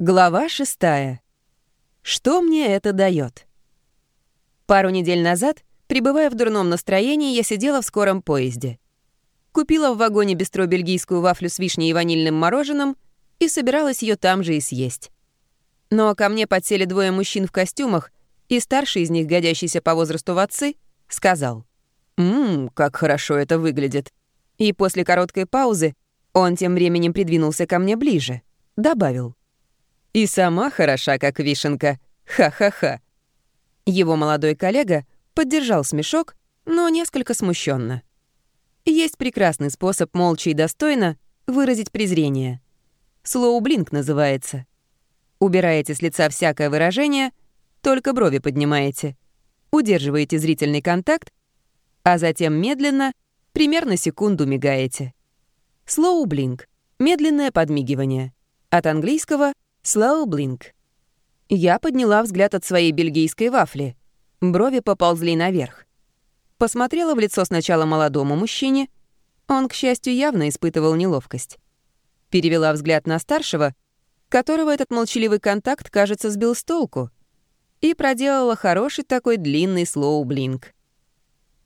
Глава шестая. Что мне это дает? Пару недель назад, пребывая в дурном настроении, я сидела в скором поезде. Купила в вагоне бистро бельгийскую вафлю с вишней и ванильным мороженым и собиралась ее там же и съесть. Но ко мне подсели двое мужчин в костюмах, и старший из них, годящийся по возрасту в отцы, сказал «Ммм, как хорошо это выглядит». И после короткой паузы он тем временем придвинулся ко мне ближе, добавил и сама хороша, как вишенка. Ха-ха-ха. Его молодой коллега поддержал смешок, но несколько смущенно. Есть прекрасный способ молча и достойно выразить презрение. Слоу-блинк называется. Убираете с лица всякое выражение, только брови поднимаете. Удерживаете зрительный контакт, а затем медленно, примерно секунду мигаете. Слоу-блинк — медленное подмигивание. От английского Blink. Я подняла взгляд от своей бельгийской вафли. Брови поползли наверх. Посмотрела в лицо сначала молодому мужчине. Он, к счастью, явно испытывал неловкость. Перевела взгляд на старшего, которого этот молчаливый контакт, кажется, сбил с толку. И проделала хороший такой длинный слоу-блинк.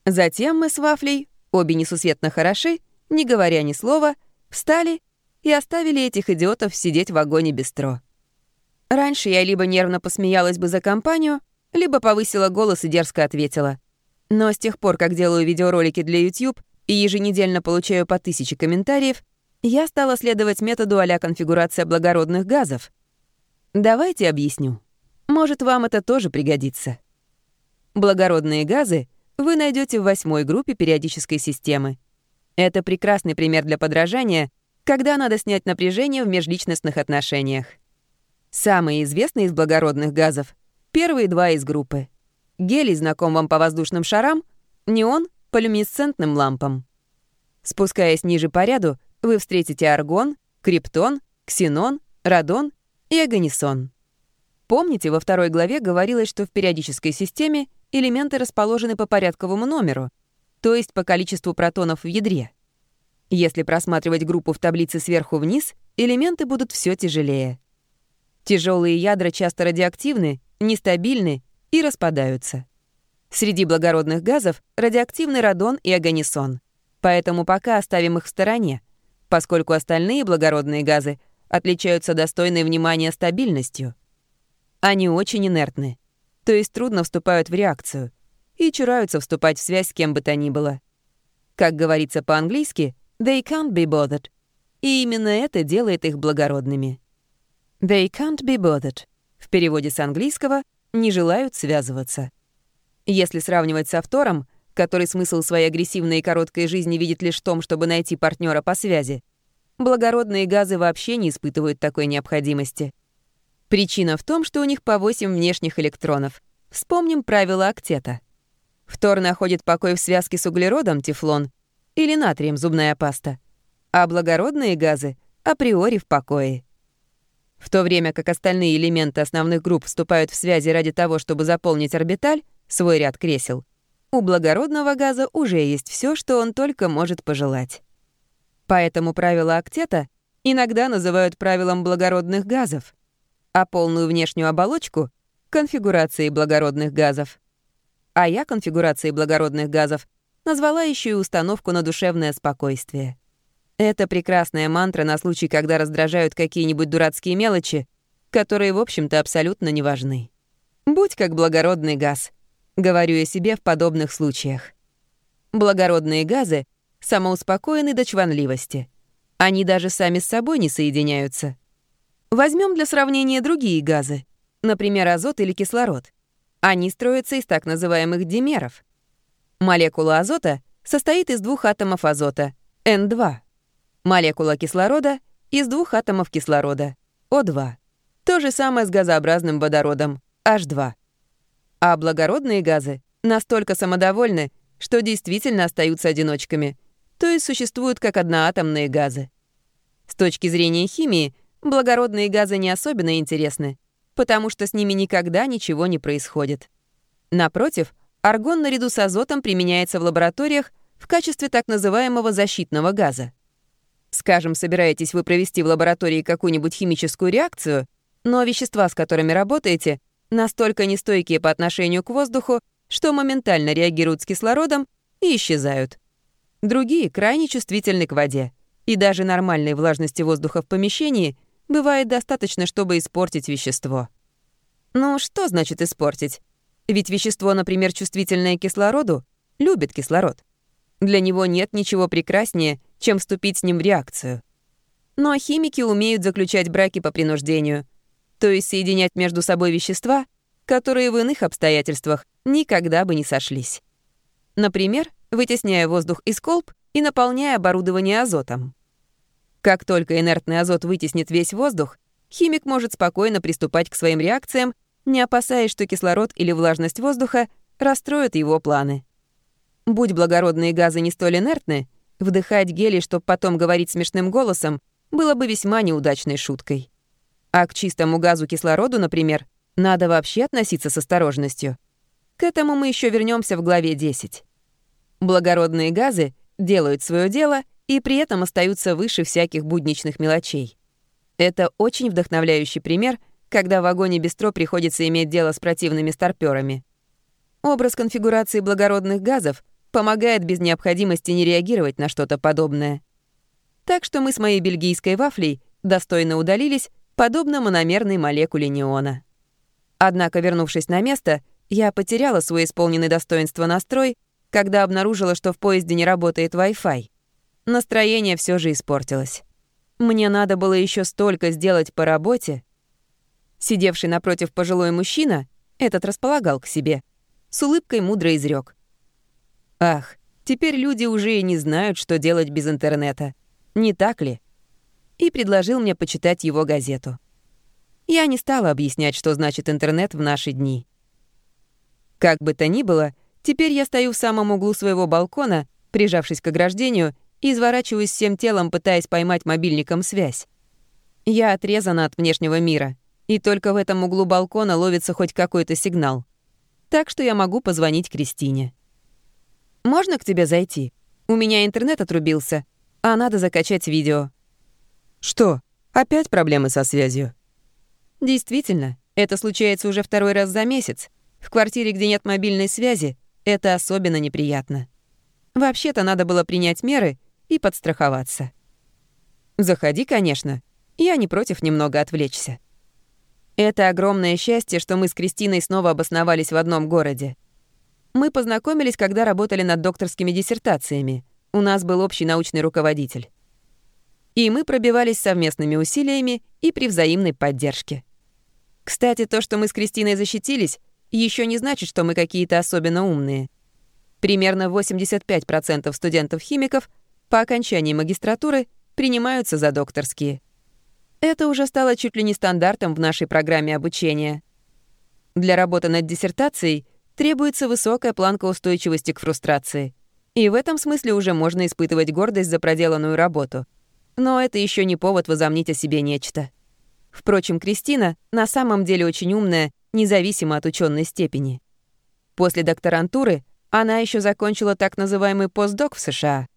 Затем мы с Вафлей, обе несусветно хороши, не говоря ни слова, встали и оставили этих идиотов сидеть в вагоне бистро. Раньше я либо нервно посмеялась бы за компанию, либо повысила голос и дерзко ответила. Но с тех пор, как делаю видеоролики для YouTube и еженедельно получаю по тысяче комментариев, я стала следовать методу а конфигурация благородных газов. Давайте объясню. Может, вам это тоже пригодится. Благородные газы вы найдете в восьмой группе периодической системы. Это прекрасный пример для подражания, когда надо снять напряжение в межличностных отношениях. Самые известные из благородных газов — первые два из группы. Гелий знаком вам по воздушным шарам, неон — по люминесцентным лампам. Спускаясь ниже по ряду, вы встретите аргон, криптон, ксенон, радон и агонисон. Помните, во второй главе говорилось, что в периодической системе элементы расположены по порядковому номеру, то есть по количеству протонов в ядре. Если просматривать группу в таблице сверху вниз, элементы будут все тяжелее. Тяжелые ядра часто радиоактивны, нестабильны и распадаются. Среди благородных газов радиоактивны радон и агонисон. Поэтому пока оставим их в стороне, поскольку остальные благородные газы отличаются достойной внимания стабильностью. Они очень инертны, то есть трудно вступают в реакцию и чураются вступать в связь с кем бы то ни было. Как говорится по-английски, «they can't be bothered», и именно это делает их благородными. They can't be bothered. В переводе с английского «не желают связываться». Если сравнивать с автором, который смысл своей агрессивной и короткой жизни видит лишь в том, чтобы найти партнера по связи, благородные газы вообще не испытывают такой необходимости. Причина в том, что у них по 8 внешних электронов. Вспомним правило октета. Фтор находит покой в связке с углеродом, тефлон, или натрием, зубная паста, а благородные газы априори в покое. В то время как остальные элементы основных групп вступают в связи ради того, чтобы заполнить орбиталь, свой ряд кресел, у благородного газа уже есть все, что он только может пожелать. Поэтому правило октета иногда называют правилом благородных газов, а полную внешнюю оболочку — конфигурацией благородных газов. А я конфигурацией благородных газов назвала еще и установку на душевное спокойствие. Это прекрасная мантра на случай, когда раздражают какие-нибудь дурацкие мелочи, которые, в общем-то, абсолютно не важны. «Будь как благородный газ», — говорю я себе в подобных случаях. Благородные газы самоуспокоены до чванливости. Они даже сами с собой не соединяются. Возьмем для сравнения другие газы, например, азот или кислород. Они строятся из так называемых димеров. Молекула азота состоит из двух атомов азота, N2. Молекула кислорода из двух атомов кислорода, O2. То же самое с газообразным водородом, H2. А благородные газы настолько самодовольны, что действительно остаются одиночками, то есть существуют как одноатомные газы. С точки зрения химии, благородные газы не особенно интересны, потому что с ними никогда ничего не происходит. Напротив, аргон наряду с азотом применяется в лабораториях в качестве так называемого защитного газа. Скажем, собираетесь вы провести в лаборатории какую-нибудь химическую реакцию, Но вещества, с которыми работаете, настолько нестойкие по отношению к воздуху, что моментально реагируют с кислородом и исчезают. Другие крайне чувствительны к воде, и даже нормальной влажности воздуха в помещении бывает достаточно, чтобы испортить вещество. Ну, что значит испортить? Ведь вещество, например, чувствительное к кислороду, любит кислород. Для него нет ничего прекраснее, чем вступить с ним в реакцию. Но химики умеют заключать браки по принуждению, то есть соединять между собой вещества, которые в иных обстоятельствах никогда бы не сошлись. Например, вытесняя воздух из колб и наполняя оборудование азотом. Как только инертный азот вытеснит весь воздух, химик может спокойно приступать к своим реакциям, не опасаясь, что кислород или влажность воздуха расстроят его планы. Будь благородные газы не столь инертны, вдыхать гелий, чтобы потом говорить смешным голосом, было бы весьма неудачной шуткой. А к чистому газу кислороду, например, надо вообще относиться с осторожностью. К этому мы еще вернемся в главе 10. Благородные газы делают свое дело и при этом остаются выше всяких будничных мелочей. Это очень вдохновляющий пример, когда в вагоне бистро приходится иметь дело с противными старпёрами. Образ конфигурации благородных газов помогает без необходимости не реагировать на что-то подобное. Так что мы с моей бельгийской вафлей достойно удалились, подобно мономерной молекуле неона. Однако, вернувшись на место, я потеряла свой исполненный достоинство настрой, когда обнаружила, что в поезде не работает Wi-Fi. Настроение все же испортилось. Мне надо было еще столько сделать по работе. Сидевший напротив пожилой мужчина, этот располагал к себе, с улыбкой мудро изрек: «Ах, теперь люди уже и не знают, что делать без интернета. Не так ли?» И предложил мне почитать его газету. Я не стала объяснять, что значит интернет в наши дни. Как бы то ни было, теперь я стою в самом углу своего балкона, прижавшись к ограждению, и изворачиваюсь всем телом, пытаясь поймать мобильником связь. Я отрезана от внешнего мира, и только в этом углу балкона ловится хоть какой-то сигнал. Так что я могу позвонить Кристине. «Можно к тебе зайти? У меня интернет отрубился, а надо закачать видео». «Что, опять проблемы со связью?» Действительно, это случается уже второй раз за месяц. В квартире, где нет мобильной связи, это особенно неприятно. Вообще-то надо было принять меры и подстраховаться. Заходи, конечно. Я не против немного отвлечься. Это огромное счастье, что мы с Кристиной снова обосновались в одном городе. Мы познакомились, когда работали над докторскими диссертациями. У нас был общий научный руководитель. И мы пробивались совместными усилиями и при взаимной поддержке. Кстати, то, что мы с Кристиной защитились, еще не значит, что мы какие-то особенно умные. Примерно 85% студентов-химиков по окончании магистратуры принимаются за докторские. Это уже стало чуть ли не стандартом в нашей программе обучения. Для работы над диссертацией требуется высокая планка устойчивости к фрустрации. И в этом смысле уже можно испытывать гордость за проделанную работу. Но это еще не повод возомнить о себе нечто. Впрочем, Кристина на самом деле очень умная, независимо от ученой степени. После докторантуры она еще закончила так называемый постдок в США.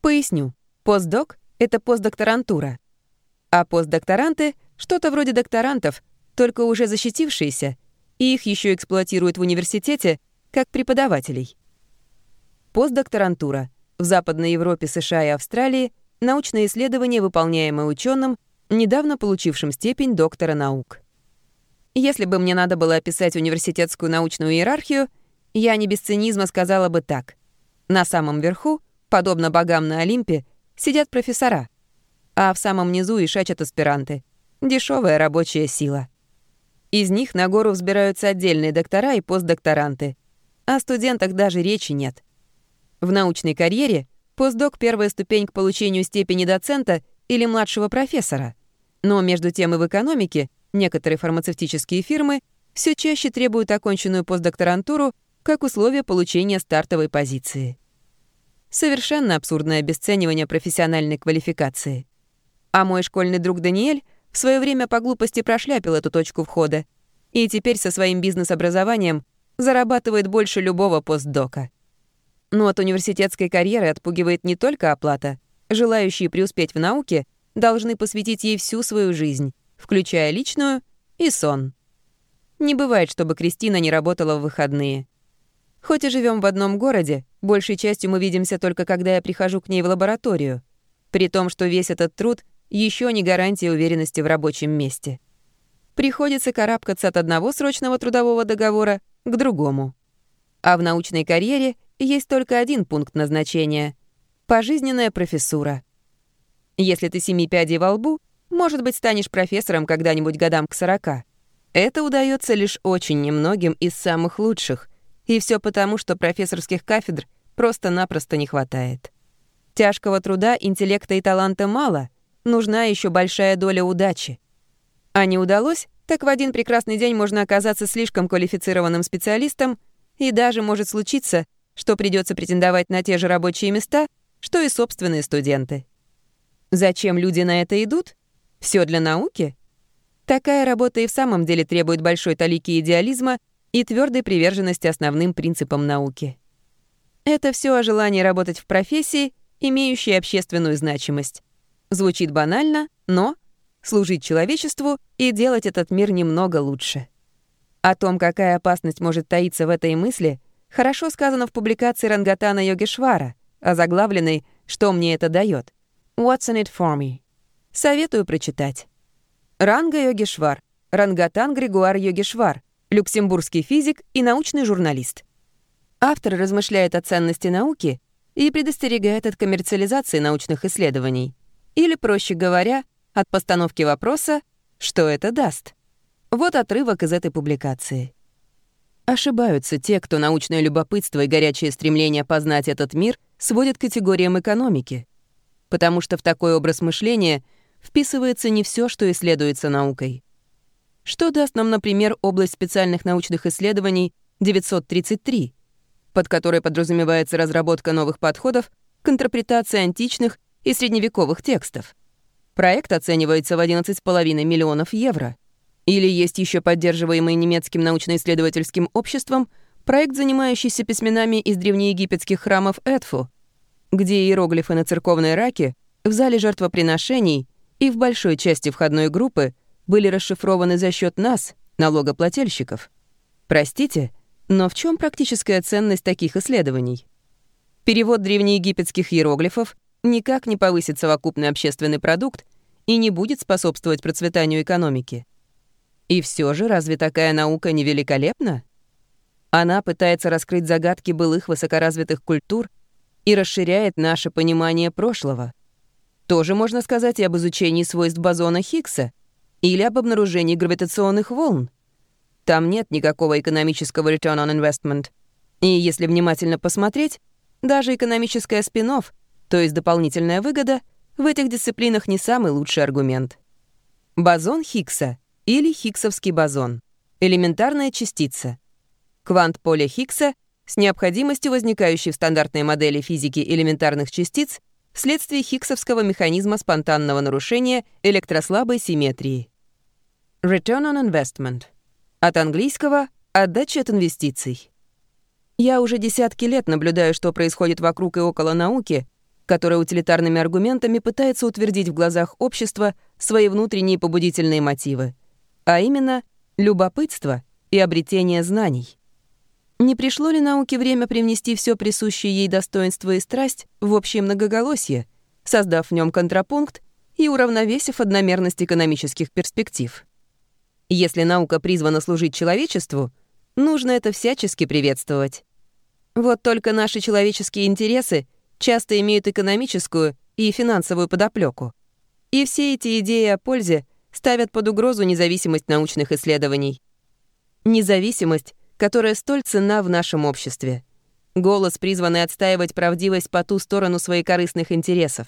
Поясню. Постдок — это постдокторантура. А постдокторанты — что-то вроде докторантов, только уже защитившиеся, и их еще эксплуатируют в университете как преподавателей. Постдокторантура. В Западной Европе, США и Австралии научное исследование, выполняемое ученым, недавно получившим степень доктора наук. Если бы мне надо было описать университетскую научную иерархию, я не без цинизма сказала бы так. На самом верху, подобно богам на Олимпе, сидят профессора, а в самом низу и шачат аспиранты. Дешевая рабочая сила. Из них на гору взбираются отдельные доктора и постдокторанты. О студентах даже речи нет. В научной карьере постдок — первая ступень к получению степени доцента или младшего профессора. Но между тем и в экономике некоторые фармацевтические фирмы все чаще требуют оконченную постдокторантуру как условие получения стартовой позиции. Совершенно абсурдное обесценивание профессиональной квалификации. А мой школьный друг Даниэль в свое время по глупости прошляпил эту точку входа и теперь со своим бизнес-образованием зарабатывает больше любого постдока. Но от университетской карьеры отпугивает не только оплата. Желающие преуспеть в науке — должны посвятить ей всю свою жизнь, включая личную и сон. Не бывает, чтобы Кристина не работала в выходные. Хоть и живем в одном городе, большей частью мы видимся только когда я прихожу к ней в лабораторию, при том, что весь этот труд еще не гарантия уверенности в рабочем месте. Приходится карабкаться от одного срочного трудового договора к другому. А в научной карьере есть только один пункт назначения — пожизненная профессура. Если ты семи пядей во лбу, может быть, станешь профессором когда-нибудь годам к сорока. Это удается лишь очень немногим из самых лучших, и все потому, что профессорских кафедр просто-напросто не хватает. Тяжкого труда, интеллекта и таланта мало, нужна еще большая доля удачи. А не удалось, так в один прекрасный день можно оказаться слишком квалифицированным специалистом, и даже может случиться, что придется претендовать на те же рабочие места, что и собственные студенты. Зачем люди на это идут? Все для науки? Такая работа и в самом деле требует большой талики идеализма и твердой приверженности основным принципам науки. Это все о желании работать в профессии, имеющей общественную значимость. Звучит банально, но служить человечеству и делать этот мир немного лучше. О том, какая опасность может таиться в этой мысли, хорошо сказано в публикации Рангатана Йогешвара, озаглавленной «Что мне это дает? What's in it for me?» Советую прочитать. Ранга Йогешвар, Рангатан Григуар Йогешвар, люксембургский физик и научный журналист. Автор размышляет о ценности науки и предостерегает от коммерциализации научных исследований. Или, проще говоря, от постановки вопроса «что это даст?». Вот отрывок из этой публикации. Ошибаются те, кто научное любопытство и горячее стремление познать этот мир сводят к категориям экономики, потому что в такой образ мышления вписывается не все, что исследуется наукой. Что даст нам, например, область специальных научных исследований 933, под которой подразумевается разработка новых подходов к интерпретации античных и средневековых текстов? Проект оценивается в 11,5 миллионов евро. Или есть еще поддерживаемый немецким научно-исследовательским обществом проект, занимающийся письменами из древнеегипетских храмов Эдфу, где иероглифы на церковной раке в зале жертвоприношений и в большой части входной группы были расшифрованы за счет нас, налогоплательщиков. Простите, но в чем практическая ценность таких исследований? Перевод древнеегипетских иероглифов никак не повысит совокупный общественный продукт и не будет способствовать процветанию экономики. И все же разве такая наука не великолепна? Она пытается раскрыть загадки былых высокоразвитых культур и расширяет наше понимание прошлого. Тоже можно сказать и об изучении свойств бозона Хиггса или об обнаружении гравитационных волн. Там нет никакого экономического return on investment. И если внимательно посмотреть, даже экономическая спин то есть дополнительная выгода, в этих дисциплинах не самый лучший аргумент. Бозон Хиггса или Хиггсовский бозон — элементарная частица. Квант поля Хиггса с необходимостью возникающей в стандартной модели физики элементарных частиц вследствие хиггсовского механизма спонтанного нарушения электрослабой симметрии. Return on investment. От английского «отдача от инвестиций». Я уже десятки лет наблюдаю, что происходит вокруг и около науки, которая утилитарными аргументами пытается утвердить в глазах общества свои внутренние побудительные мотивы, а именно любопытство и обретение знаний. Не пришло ли науке время привнести все присущее ей достоинство и страсть в общее многоголосие, создав в нем контрапункт и уравновесив одномерность экономических перспектив? Если наука призвана служить человечеству, нужно это всячески приветствовать. Вот только наши человеческие интересы часто имеют экономическую и финансовую подоплеку. И все эти идеи о пользе ставят под угрозу независимость научных исследований. Независимость, которая столь ценна в нашем обществе. Голос, призванный отстаивать правдивость по ту сторону своих корыстных интересов.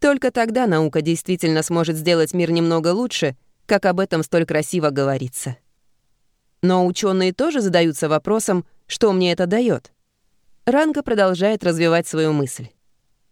Только тогда наука действительно сможет сделать мир немного лучше — как об этом столь красиво говорится. Но ученые тоже задаются вопросом, что мне это дает. Ранга продолжает развивать свою мысль.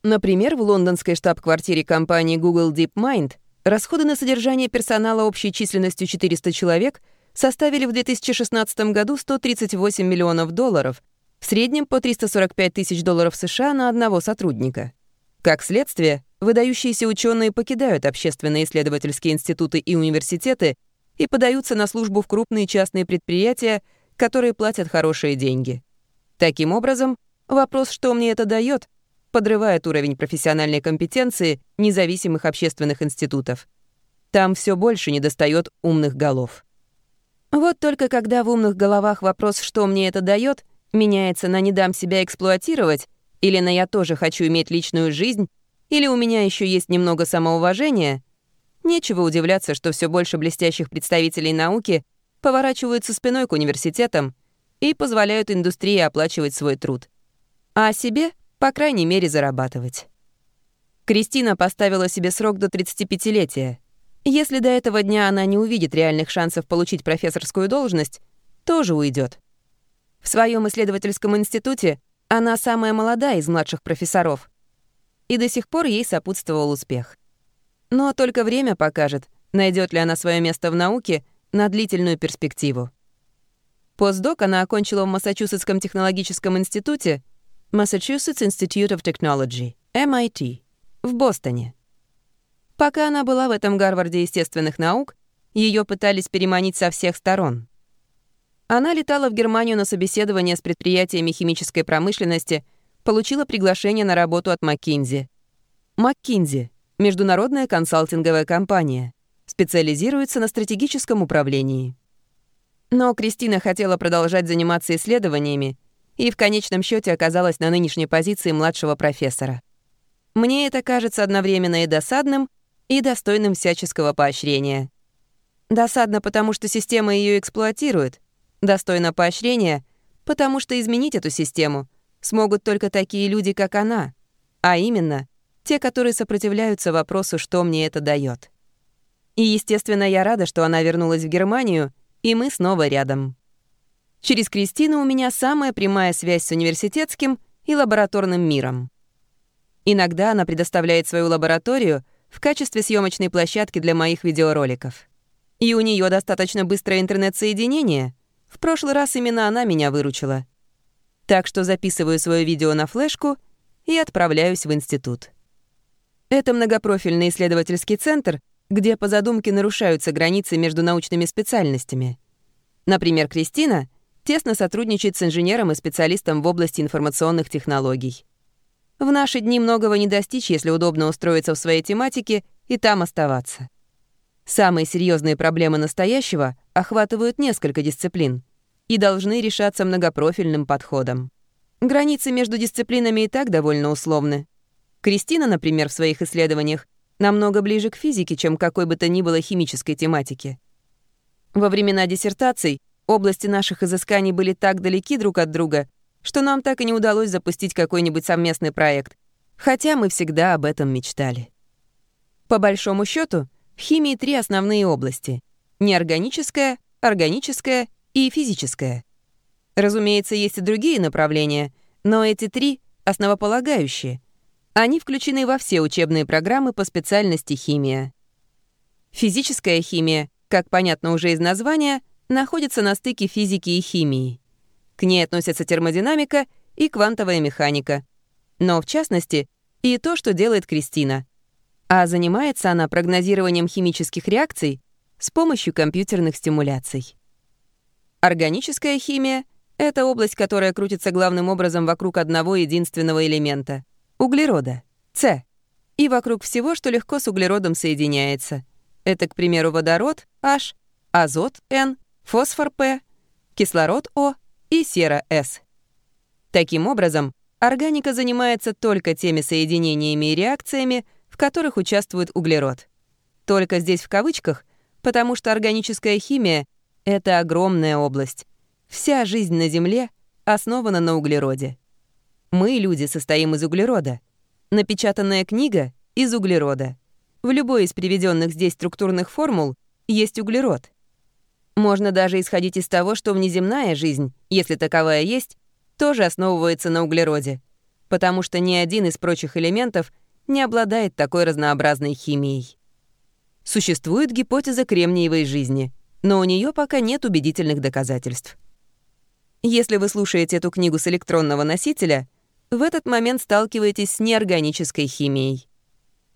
Например, в лондонской штаб-квартире компании Google DeepMind расходы на содержание персонала общей численностью 400 человек составили в 2016 году 138 миллионов долларов, в среднем по 345 тысяч долларов США на одного сотрудника. Как следствие, выдающиеся ученые покидают общественные исследовательские институты и университеты и подаются на службу в крупные частные предприятия, которые платят хорошие деньги. Таким образом, вопрос, что мне это дает, подрывает уровень профессиональной компетенции независимых общественных институтов. Там все больше недостает умных голов. Вот только когда в умных головах вопрос, что мне это дает, меняется на «не дам себя эксплуатировать» или на «я тоже хочу иметь личную жизнь» или «у меня еще есть немного самоуважения», нечего удивляться, что все больше блестящих представителей науки поворачиваются спиной к университетам и позволяют индустрии оплачивать свой труд. А себе, по крайней мере, зарабатывать. Кристина поставила себе срок до 35-летия. Если до этого дня она не увидит реальных шансов получить профессорскую должность, тоже уйдет. В своем исследовательском институте она самая молодая из младших профессоров. И до сих пор ей сопутствовал успех. Но только время покажет, найдет ли она свое место в науке на длительную перспективу. Постдок она окончила в Массачусетском технологическом институте Massachusetts Institute of Technology, MIT, в Бостоне. Пока она была в этом Гарварде естественных наук, ее пытались переманить со всех сторон. Она летала в Германию на собеседование с предприятиями химической промышленности, получила приглашение на работу от McKinsey. McKinsey — международная консалтинговая компания, специализируется на стратегическом управлении. Но Кристина хотела продолжать заниматься исследованиями и в конечном счете оказалась на нынешней позиции младшего профессора. Мне это кажется одновременно и досадным, и достойным всяческого поощрения. Досадно, потому что система ее эксплуатирует. Достойно поощрения, потому что изменить эту систему смогут только такие люди, как она, а именно те, которые сопротивляются вопросу, что мне это дает. И, естественно, я рада, что она вернулась в Германию, и мы снова рядом. Через Кристину у меня самая прямая связь с университетским и лабораторным миром. Иногда она предоставляет свою лабораторию в качестве съемочной площадки для моих видеороликов. И у нее достаточно быстрое интернет-соединение. В прошлый раз именно она меня выручила. Так что записываю свое видео на флешку и отправляюсь в институт. Это многопрофильный исследовательский центр, где по задумке нарушаются границы между научными специальностями. Например, Кристина тесно сотрудничает с инженером и специалистом в области информационных технологий. В наши дни многого не достичь, если удобно устроиться в своей тематике и там оставаться. Самые серьезные проблемы настоящего охватывают несколько дисциплин и должны решаться многопрофильным подходом. Границы между дисциплинами и так довольно условны. Кристина, например, в своих исследованиях намного ближе к физике, чем какой бы то ни было химической тематике. Во времена диссертаций области наших изысканий были так далеки друг от друга, что нам так и не удалось запустить какой-нибудь совместный проект, хотя мы всегда об этом мечтали. По большому счету, в химии три основные области — неорганическая, органическая и физическая. Разумеется, есть и другие направления, но эти три — основополагающие. Они включены во все учебные программы по специальности химия. Физическая химия, как понятно уже из названия, находится на стыке физики и химии. К ней относятся термодинамика и квантовая механика. Но, в частности, и то, что делает Кристина. А занимается она прогнозированием химических реакций с помощью компьютерных стимуляций. Органическая химия — это область, которая крутится главным образом вокруг одного единственного элемента — углерода, С, и вокруг всего, что легко с углеродом соединяется. Это, к примеру, водород, H, азот, N, фосфор, P, кислород, O и сера-С. Таким образом, органика занимается только теми соединениями и реакциями, в которых участвует углерод. Только здесь в кавычках, потому что органическая химия — это огромная область. Вся жизнь на Земле основана на углероде. Мы, люди, состоим из углерода. Напечатанная книга — из углерода. В любой из приведенных здесь структурных формул есть углерод. Можно даже исходить из того, что внеземная жизнь, если таковая есть, тоже основывается на углероде, потому что ни один из прочих элементов не обладает такой разнообразной химией. Существует гипотеза кремниевой жизни, но у нее пока нет убедительных доказательств. Если вы слушаете эту книгу с электронного носителя, в этот момент сталкиваетесь с неорганической химией.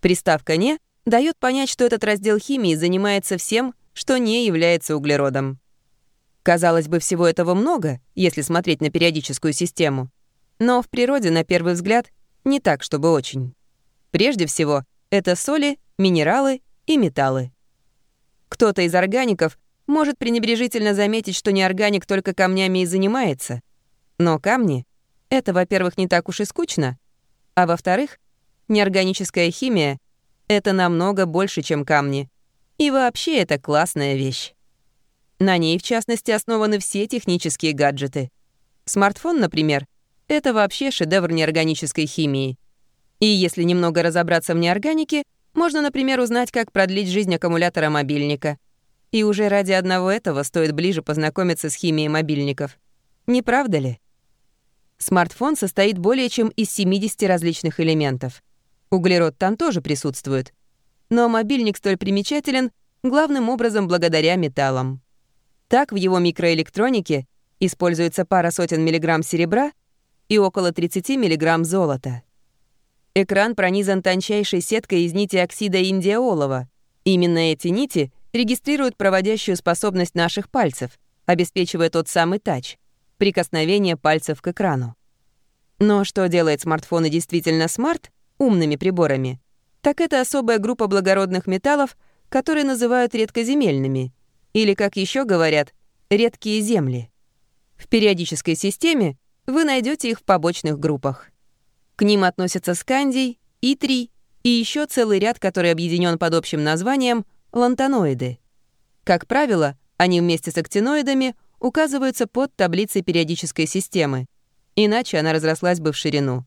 Приставка «не» дает понять, что этот раздел химии занимается всем, что не является углеродом. Казалось бы, всего этого много, если смотреть на периодическую систему. Но в природе, на первый взгляд, не так, чтобы очень. Прежде всего, это соли, минералы и металлы. Кто-то из органиков может пренебрежительно заметить, что неорганик только камнями и занимается. Но камни — это, во-первых, не так уж и скучно, а во-вторых, неорганическая химия — это намного больше, чем камни. И вообще это классная вещь. На ней, в частности, основаны все технические гаджеты. Смартфон, например, это вообще шедевр неорганической химии. И если немного разобраться в неорганике, можно, например, узнать, как продлить жизнь аккумулятора мобильника. И уже ради одного этого стоит ближе познакомиться с химией мобильников. Не правда ли? Смартфон состоит более чем из 70 различных элементов. Углерод там тоже присутствует. Но мобильник столь примечателен главным образом благодаря металлам. Так в его микроэлектронике используется пара сотен миллиграмм серебра и около 30 миллиграмм золота. Экран пронизан тончайшей сеткой из нити оксида индиолова. Именно эти нити регистрируют проводящую способность наших пальцев, обеспечивая тот самый тач — прикосновение пальцев к экрану. Но что делает смартфоны действительно смарт, умными приборами, так это особая группа благородных металлов, которые называют редкоземельными, или, как еще говорят, редкие земли. В периодической системе вы найдете их в побочных группах. К ним относятся скандий, итрий и еще целый ряд, который объединен под общим названием лантаноиды. Как правило, они вместе с актиноидами указываются под таблицей периодической системы, иначе она разрослась бы в ширину.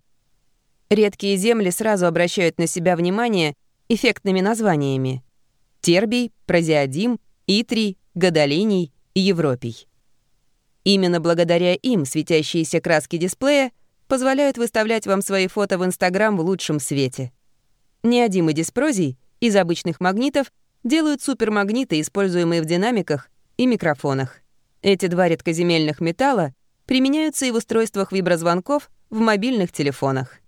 Редкие земли сразу обращают на себя внимание эффектными названиями. Тербий, прозиодим, итрий, гадолиний и европий. Именно благодаря им светящиеся краски дисплея позволяют выставлять вам свои фото в Инстаграм в лучшем свете. Неодим и диспрозий из обычных магнитов делают супермагниты, используемые в динамиках и микрофонах. Эти два редкоземельных металла применяются и в устройствах виброзвонков в мобильных телефонах.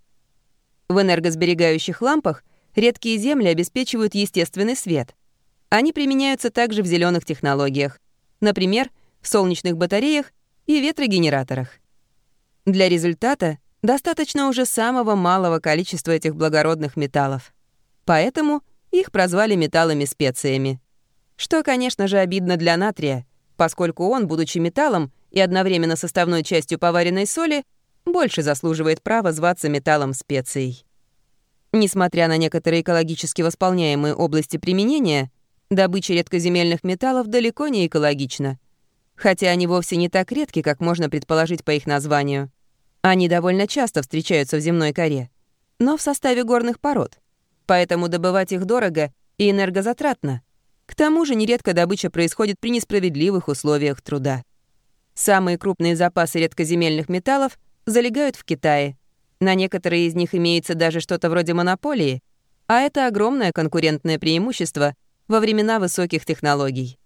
В энергосберегающих лампах редкие земли обеспечивают естественный свет. Они применяются также в зеленых технологиях, например, в солнечных батареях и ветрогенераторах. Для результата достаточно уже самого малого количества этих благородных металлов. Поэтому их прозвали металлами-специями. Что, конечно же, обидно для натрия, поскольку он, будучи металлом и одновременно составной частью поваренной соли, больше заслуживает права зваться металлом специей. Несмотря на некоторые экологически восполняемые области применения, добыча редкоземельных металлов далеко не экологична. Хотя они вовсе не так редки, как можно предположить по их названию. Они довольно часто встречаются в земной коре, но в составе горных пород. Поэтому добывать их дорого и энергозатратно. К тому же нередко добыча происходит при несправедливых условиях труда. Самые крупные запасы редкоземельных металлов залегают в Китае. На некоторые из них имеется даже что-то вроде монополии, а это огромное конкурентное преимущество во времена высоких технологий.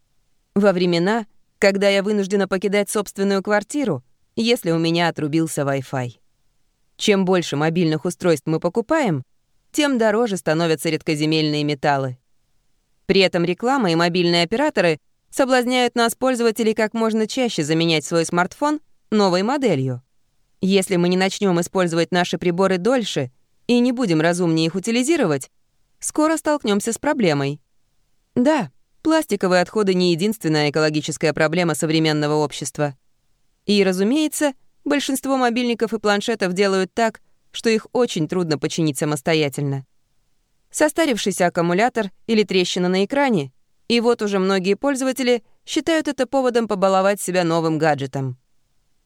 Во времена, когда я вынуждена покидать собственную квартиру, если у меня отрубился Wi-Fi. Чем больше мобильных устройств мы покупаем, тем дороже становятся редкоземельные металлы. При этом реклама и мобильные операторы соблазняют нас, пользователей, как можно чаще заменять свой смартфон новой моделью. Если мы не начнем использовать наши приборы дольше и не будем разумнее их утилизировать, скоро столкнемся с проблемой. Да, пластиковые отходы не единственная экологическая проблема современного общества. И, разумеется, большинство мобильников и планшетов делают так, что их очень трудно починить самостоятельно. Состарившийся аккумулятор или трещина на экране, и вот уже многие пользователи считают это поводом побаловать себя новым гаджетом.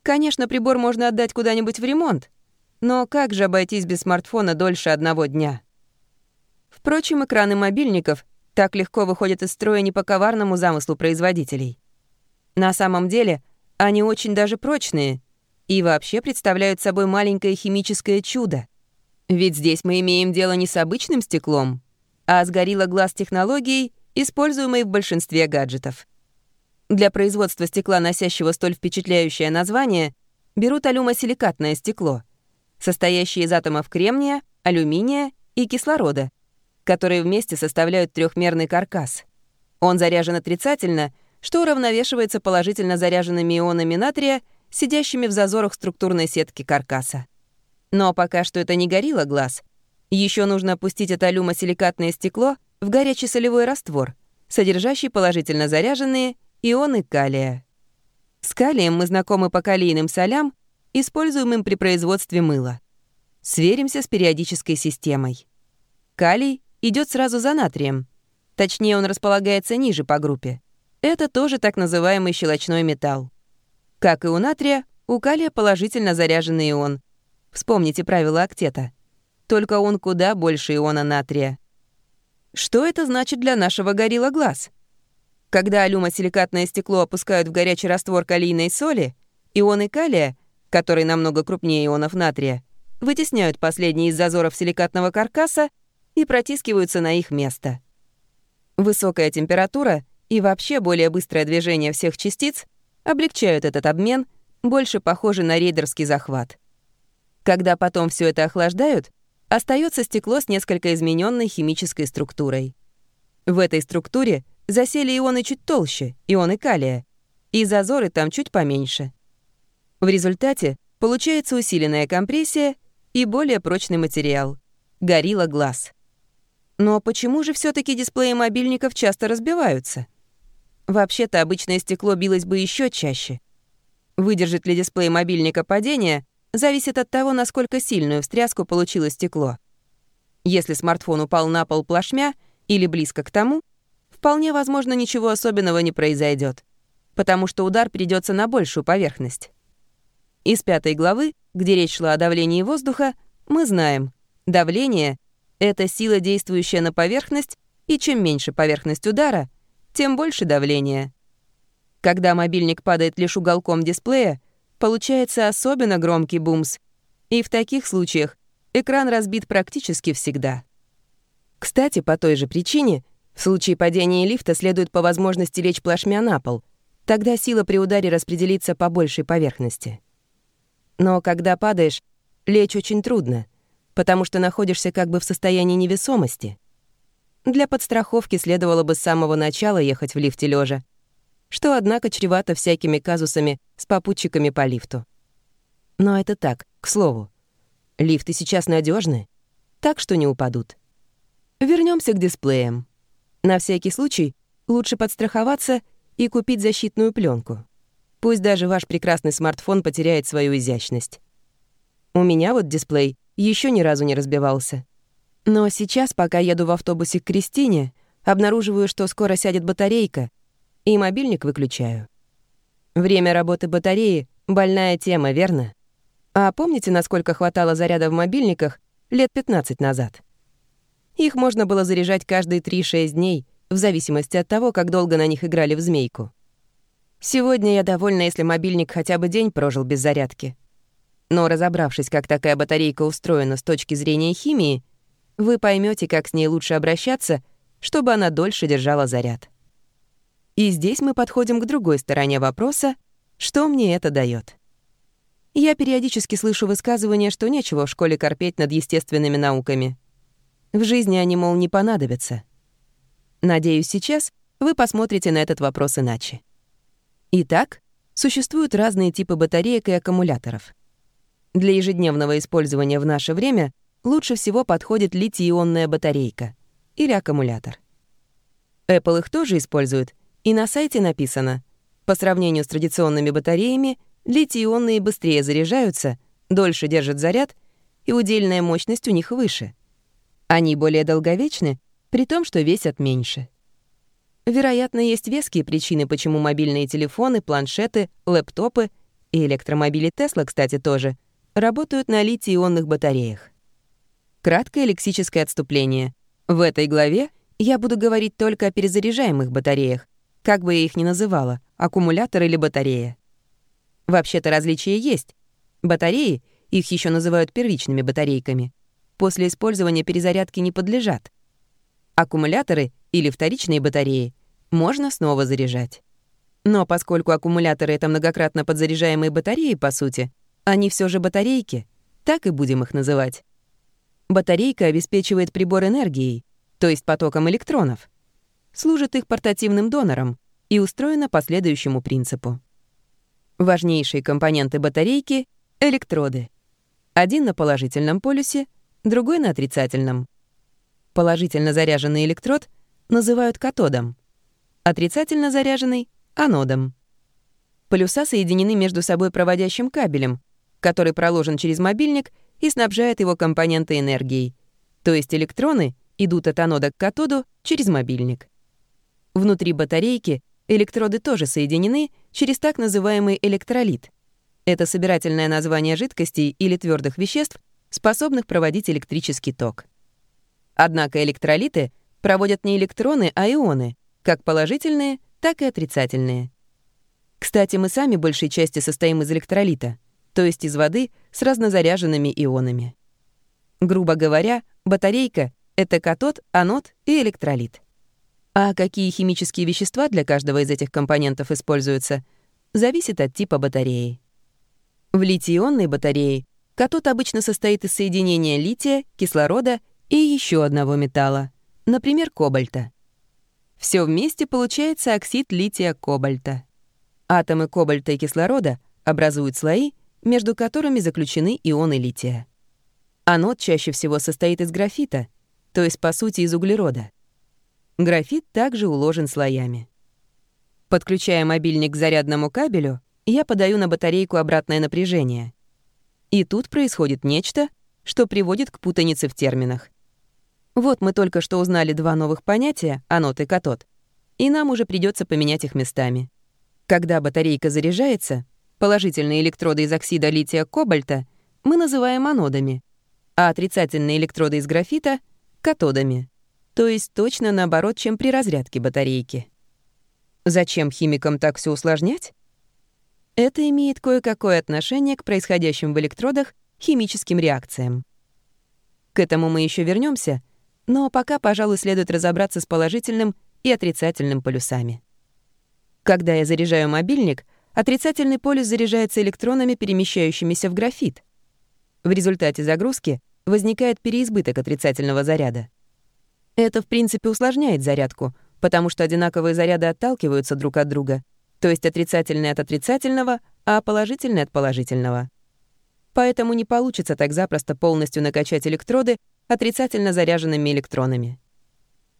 Конечно, прибор можно отдать куда-нибудь в ремонт, но как же обойтись без смартфона дольше одного дня? Впрочем, экраны мобильников так легко выходят из строя не по коварному замыслу производителей. На самом деле, они очень даже прочные и вообще представляют собой маленькое химическое чудо. Ведь здесь мы имеем дело не с обычным стеклом, а с горилла глаз технологией, используемой в большинстве гаджетов. Для производства стекла, носящего столь впечатляющее название, берут алюмосиликатное стекло, состоящее из атомов кремния, алюминия и кислорода, которые вместе составляют трехмерный каркас. Он заряжен отрицательно, что уравновешивается положительно заряженными ионами натрия, сидящими в зазорах структурной сетки каркаса. Но пока что это не горило глаз. Еще нужно опустить это люмосиликатное стекло в горячий солевой раствор, содержащий положительно заряженные ионы калия. С калием мы знакомы по калийным солям, используемым при производстве мыла. Сверимся с периодической системой. Калий идет сразу за натрием. Точнее, он располагается ниже по группе. Это тоже так называемый щелочной металл. Как и у натрия, у калия положительно заряженный ион. Вспомните правила октета. Только он куда больше иона натрия. Что это значит для нашего горилла глаз? Когда алюмосиликатное стекло опускают в горячий раствор калийной соли, ионы калия, которые намного крупнее ионов натрия, вытесняют последние из зазоров силикатного каркаса и протискиваются на их место. Высокая температура и вообще более быстрое движение всех частиц облегчают этот обмен, больше похожий на рейдерский захват. Когда потом все это охлаждают, остается стекло с несколько измененной химической структурой. В этой структуре засели ионы чуть толще, ионы калия, и зазоры там чуть поменьше. В результате получается усиленная компрессия и более прочный материал — горилла глаз. Но почему же все таки дисплеи мобильников часто разбиваются? Вообще-то обычное стекло билось бы еще чаще. Выдержит ли дисплей мобильника падение, зависит от того, насколько сильную встряску получило стекло. Если смартфон упал на пол плашмя или близко к тому, вполне возможно, ничего особенного не произойдет, потому что удар придется на большую поверхность. Из пятой главы, где речь шла о давлении воздуха, мы знаем, давление — это сила, действующая на поверхность, и чем меньше поверхность удара, тем больше давление. Когда мобильник падает лишь уголком дисплея, получается особенно громкий бумс, и в таких случаях экран разбит практически всегда. Кстати, по той же причине в случае падения лифта следует по возможности лечь плашмя на пол. Тогда сила при ударе распределится по большей поверхности. Но когда падаешь, лечь очень трудно, потому что находишься как бы в состоянии невесомости. Для подстраховки следовало бы с самого начала ехать в лифте лежа, что, однако, чревато всякими казусами с попутчиками по лифту. Но это так, к слову. Лифты сейчас надежны, так что не упадут. Вернемся к дисплеям. На всякий случай лучше подстраховаться и купить защитную пленку. Пусть даже ваш прекрасный смартфон потеряет свою изящность. У меня вот дисплей еще ни разу не разбивался. Но сейчас, пока еду в автобусе к Кристине, обнаруживаю, что скоро сядет батарейка, и мобильник выключаю. Время работы батареи — больная тема, верно? А помните, насколько хватало заряда в мобильниках лет 15 назад? Их можно было заряжать каждые 3-6 дней, в зависимости от того, как долго на них играли в змейку. Сегодня я довольна, если мобильник хотя бы день прожил без зарядки. Но разобравшись, как такая батарейка устроена с точки зрения химии, вы поймете, как с ней лучше обращаться, чтобы она дольше держала заряд. И здесь мы подходим к другой стороне вопроса, что мне это дает. Я периодически слышу высказывание, что нечего в школе корпеть над естественными науками. В жизни они, мол, не понадобятся. Надеюсь, сейчас вы посмотрите на этот вопрос иначе. Итак, существуют разные типы батареек и аккумуляторов. Для ежедневного использования в наше время лучше всего подходит литий-ионная батарейка или аккумулятор. Apple их тоже использует, и на сайте написано, по сравнению с традиционными батареями, литий-ионные быстрее заряжаются, дольше держат заряд, и удельная мощность у них выше — они более долговечны, при том, что весят меньше. Вероятно, есть веские причины, почему мобильные телефоны, планшеты, лэптопы и электромобили Тесла, кстати, тоже, работают на литий-ионных батареях. Краткое лексическое отступление. В этой главе я буду говорить только о перезаряжаемых батареях, как бы я их ни называла, аккумулятор или батарея. Вообще-то различия есть. Батареи, их еще называют первичными батарейками, после использования перезарядки не подлежат. Аккумуляторы или вторичные батареи можно снова заряжать. Но поскольку аккумуляторы — это многократно подзаряжаемые батареи, по сути, они все же батарейки, так и будем их называть. Батарейка обеспечивает прибор энергией, то есть потоком электронов, служит их портативным донором и устроена по следующему принципу. Важнейшие компоненты батарейки — электроды. Один на положительном полюсе, другой на отрицательном. Положительно заряженный электрод называют катодом, отрицательно заряженный — анодом. Полюса соединены между собой проводящим кабелем, который проложен через мобильник и снабжает его компоненты энергией, то есть электроны идут от анода к катоду через мобильник. Внутри батарейки электроды тоже соединены через так называемый электролит. Это собирательное название жидкостей или твердых веществ, способных проводить электрический ток. Однако электролиты проводят не электроны, а ионы, как положительные, так и отрицательные. Кстати, мы сами большей части состоим из электролита, то есть из воды с разнозаряженными ионами. Грубо говоря, батарейка — это катод, анод и электролит. А какие химические вещества для каждого из этих компонентов используются, зависит от типа батареи. В литий-ионной батарее катод обычно состоит из соединения лития, кислорода и еще одного металла, например, кобальта. Все вместе получается оксид лития-кобальта. Атомы кобальта и кислорода образуют слои, между которыми заключены ионы лития. Анод чаще всего состоит из графита, то есть, по сути, из углерода. Графит также уложен слоями. Подключая мобильник к зарядному кабелю, я подаю на батарейку обратное напряжение. И тут происходит нечто, что приводит к путанице в терминах. Вот мы только что узнали два новых понятия — анод и катод, и нам уже придется поменять их местами. Когда батарейка заряжается, положительные электроды из оксида лития-кобальта мы называем анодами, а отрицательные электроды из графита — катодами то есть точно наоборот, чем при разрядке батарейки. Зачем химикам так все усложнять? Это имеет кое-какое отношение к происходящим в электродах химическим реакциям. К этому мы еще вернемся, но пока, пожалуй, следует разобраться с положительным и отрицательным полюсами. Когда я заряжаю мобильник, отрицательный полюс заряжается электронами, перемещающимися в графит. В результате загрузки возникает переизбыток отрицательного заряда. Это, в принципе, усложняет зарядку, потому что одинаковые заряды отталкиваются друг от друга, то есть отрицательный от отрицательного, а положительный от положительного. Поэтому не получится так запросто полностью накачать электроды отрицательно заряженными электронами.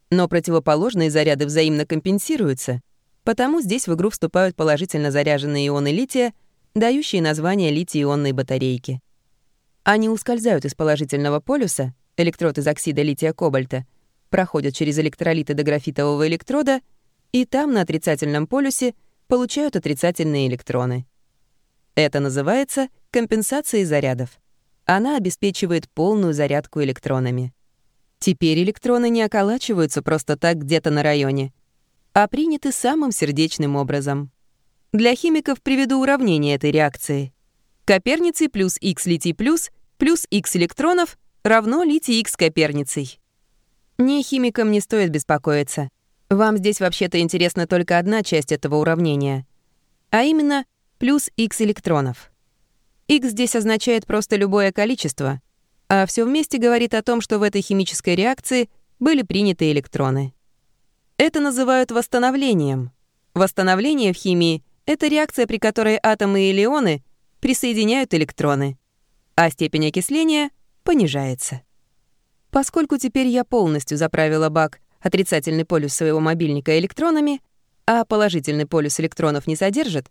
Но противоположные заряды взаимно компенсируются, потому здесь в игру вступают положительно заряженные ионы лития, дающие название литий-ионной батарейки. Они ускользают из положительного полюса, электрод из оксида лития-кобальта, проходят через электролиты до графитового электрода и там на отрицательном полюсе получают отрицательные электроны. Это называется компенсацией зарядов. Она обеспечивает полную зарядку электронами. Теперь электроны не околачиваются просто так где-то на районе, а приняты самым сердечным образом. Для химиков приведу уравнение этой реакции. Коперницей плюс x литий плюс плюс x электронов равно литий x коперницей. Ни химикам не стоит беспокоиться. Вам здесь вообще-то интересна только одна часть этого уравнения, а именно плюс x электронов. x здесь означает просто любое количество, а все вместе говорит о том, что в этой химической реакции были приняты электроны. Это называют восстановлением. Восстановление в химии — это реакция, при которой атомы или ионы присоединяют электроны, а степень окисления понижается. Поскольку теперь я полностью заправила бак, отрицательный полюс своего мобильника электронами, а положительный полюс электронов не содержит,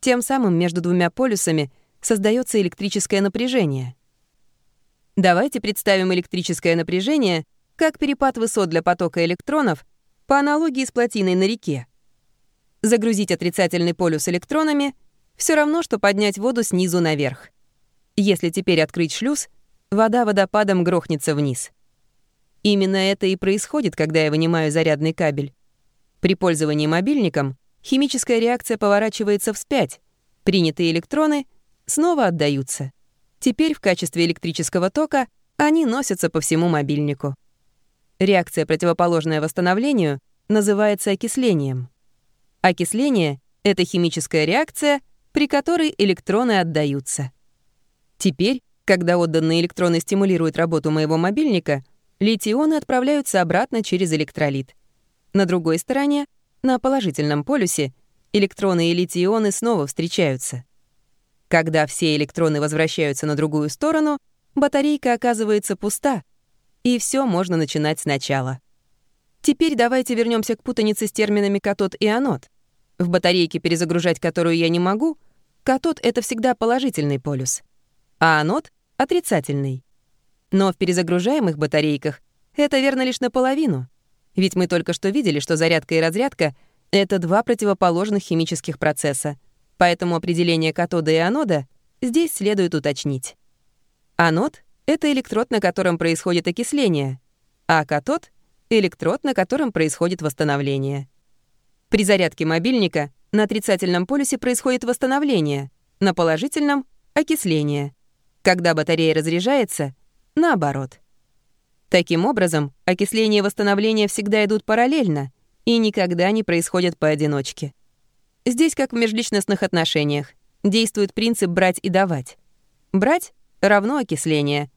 тем самым между двумя полюсами создается электрическое напряжение. Давайте представим электрическое напряжение как перепад высот для потока электронов по аналогии с плотиной на реке. Загрузить отрицательный полюс электронами — все равно, что поднять воду снизу наверх. Если теперь открыть шлюз, вода водопадом грохнется вниз. Именно это и происходит, когда я вынимаю зарядный кабель. При пользовании мобильником химическая реакция поворачивается вспять. Принятые электроны снова отдаются. Теперь в качестве электрического тока они носятся по всему мобильнику. Реакция, противоположная восстановлению, называется окислением. Окисление — это химическая реакция, при которой электроны отдаются. Теперь, когда отданные электроны стимулируют работу моего мобильника — литионы отправляются обратно через электролит. На другой стороне, на положительном полюсе, электроны и литионы снова встречаются. Когда все электроны возвращаются на другую сторону, батарейка оказывается пуста, и все можно начинать сначала. Теперь давайте вернемся к путанице с терминами катод и анод. В батарейке, перезагружать которую я не могу, катод — это всегда положительный полюс, а анод — отрицательный. Но в перезагружаемых батарейках это верно лишь наполовину, ведь мы только что видели, что зарядка и разрядка — это два противоположных химических процесса, поэтому определение катода и анода здесь следует уточнить. Анод — это электрод, на котором происходит окисление, а катод — электрод, на котором происходит восстановление. При зарядке мобильника на отрицательном полюсе происходит восстановление, на положительном — окисление. Когда батарея разряжается — наоборот. Таким образом, окисление и восстановление всегда идут параллельно и никогда не происходят поодиночке. Здесь, как в межличностных отношениях, действует принцип «брать и давать». Брать равно окисление,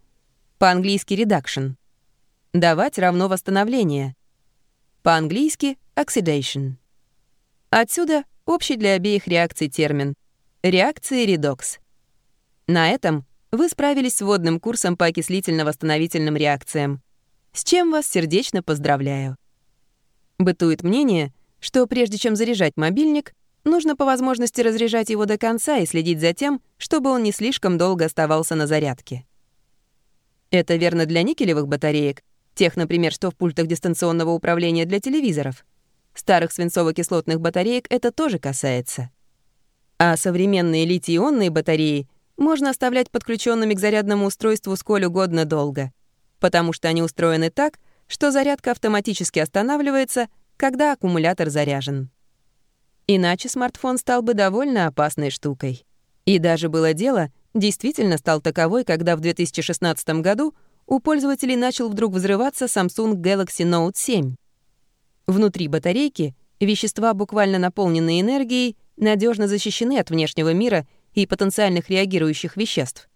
по-английски reduction. Давать равно восстановление, по-английски oxidation. Отсюда общий для обеих реакций термин — реакции редокс. На этом вы справились с вводным курсом по окислительно-восстановительным реакциям, с чем вас сердечно поздравляю. Бытует мнение, что прежде чем заряжать мобильник, нужно по возможности разряжать его до конца и следить за тем, чтобы он не слишком долго оставался на зарядке. Это верно для никелевых батареек, тех, например, что в пультах дистанционного управления для телевизоров — Старых свинцово-кислотных батареек это тоже касается. А современные литий-ионные батареи можно оставлять подключенными к зарядному устройству сколь угодно долго, потому что они устроены так, что зарядка автоматически останавливается, когда аккумулятор заряжен. Иначе смартфон стал бы довольно опасной штукой. И даже было дело, действительно стал таковой, когда в 2016 году у пользователей начал вдруг взрываться Samsung Galaxy Note 7. Внутри батарейки вещества, буквально наполненные энергией, надежно защищены от внешнего мира и потенциальных реагирующих веществ.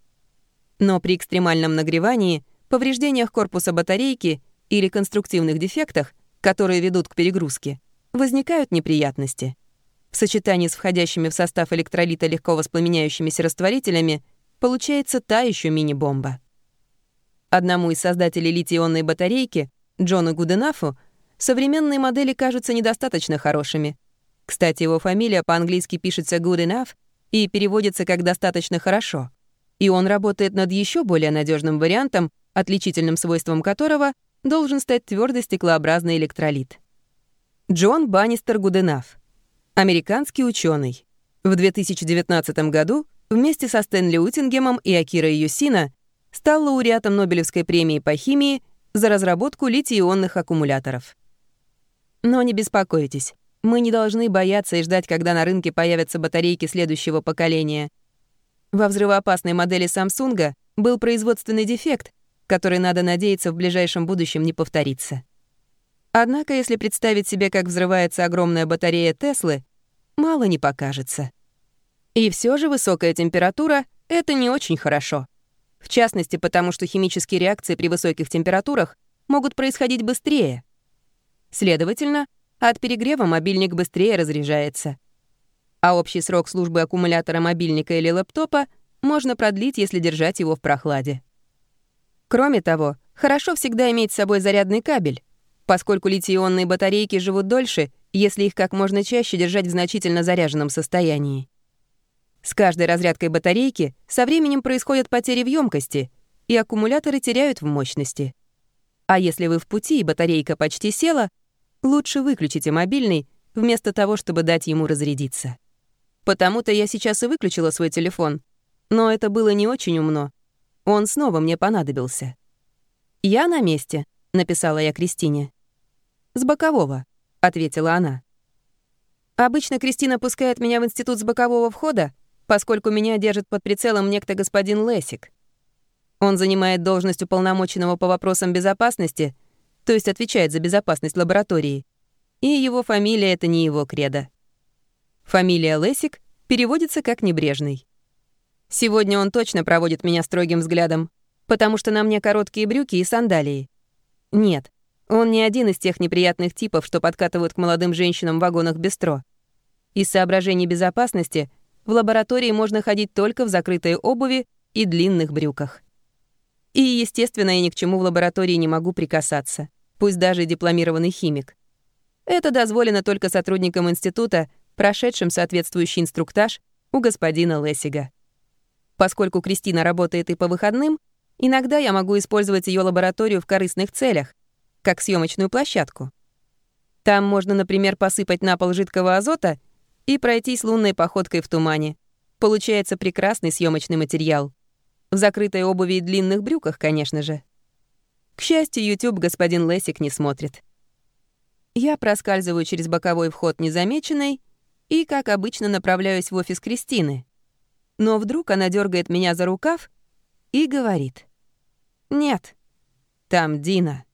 Но при экстремальном нагревании, повреждениях корпуса батарейки или конструктивных дефектах, которые ведут к перегрузке, возникают неприятности. В сочетании с входящими в состав электролита легко воспламеняющимися растворителями получается та еще мини-бомба. Одному из создателей литий-ионной батарейки, Джону Гуденафу, Современные модели кажутся недостаточно хорошими. Кстати, его фамилия по-английски пишется good enough и переводится как «достаточно хорошо». И он работает над еще более надежным вариантом, отличительным свойством которого должен стать твердый стеклообразный электролит. Джон Баннистер Гуденаф. Американский ученый. В 2019 году вместе со Стэнли Утингемом и Акирой Юсина стал лауреатом Нобелевской премии по химии за разработку литий-ионных аккумуляторов. Но не беспокойтесь, мы не должны бояться и ждать, когда на рынке появятся батарейки следующего поколения. Во взрывоопасной модели Samsung был производственный дефект, который, надо надеяться, в ближайшем будущем не повторится. Однако, если представить себе, как взрывается огромная батарея Теслы, мало не покажется. И все же высокая температура — это не очень хорошо. В частности, потому что химические реакции при высоких температурах могут происходить быстрее — Следовательно, от перегрева мобильник быстрее разряжается. А общий срок службы аккумулятора мобильника или лэптопа можно продлить, если держать его в прохладе. Кроме того, хорошо всегда иметь с собой зарядный кабель, поскольку литий-ионные батарейки живут дольше, если их как можно чаще держать в значительно заряженном состоянии. С каждой разрядкой батарейки со временем происходят потери в емкости, и аккумуляторы теряют в мощности. А если вы в пути и батарейка почти села, Лучше выключите мобильный, вместо того, чтобы дать ему разрядиться. Потому-то я сейчас и выключила свой телефон. Но это было не очень умно. Он снова мне понадобился. «Я на месте», — написала я Кристине. «С бокового», — ответила она. «Обычно Кристина пускает меня в институт с бокового входа, поскольку меня держит под прицелом некто господин Лесик. Он занимает должность уполномоченного по вопросам безопасности — то есть отвечает за безопасность лаборатории. И его фамилия — это не его кредо. Фамилия Лесик переводится как «небрежный». Сегодня он точно проводит меня строгим взглядом, потому что на мне короткие брюки и сандалии. Нет, он не один из тех неприятных типов, что подкатывают к молодым женщинам в вагонах бистро. Из соображений безопасности в лаборатории можно ходить только в закрытой обуви и длинных брюках. И, естественно, я ни к чему в лаборатории не могу прикасаться, пусть даже дипломированный химик. Это дозволено только сотрудникам института, прошедшим соответствующий инструктаж у господина Лессига. Поскольку Кристина работает и по выходным, иногда я могу использовать ее лабораторию в корыстных целях, как съемочную площадку. Там можно, например, посыпать на пол жидкого азота и пройтись лунной походкой в тумане. Получается прекрасный съемочный материал. В закрытой обуви и длинных брюках, конечно же. К счастью, YouTube господин Лесик не смотрит. Я проскальзываю через боковой вход незамеченной и, как обычно, направляюсь в офис Кристины. Но вдруг она дергает меня за рукав и говорит. «Нет, там Дина».